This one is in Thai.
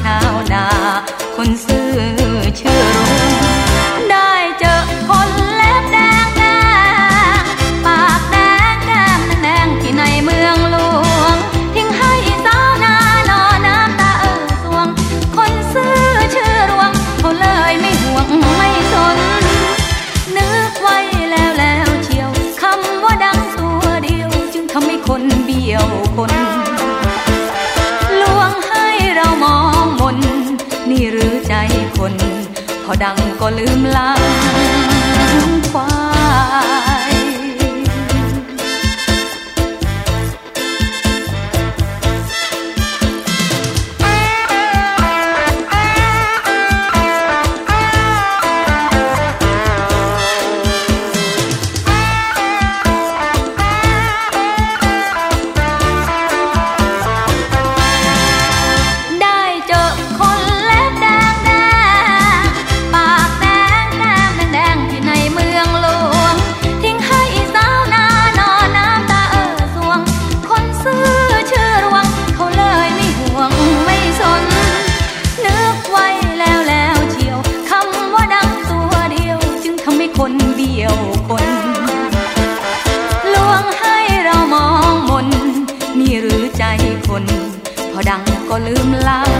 ชาวนา คนซื้อ พอดังก็ลืมลางความ ยวคน ลวงให้เรามองมน มีหรือใจคน พอดังก็ลืมลัง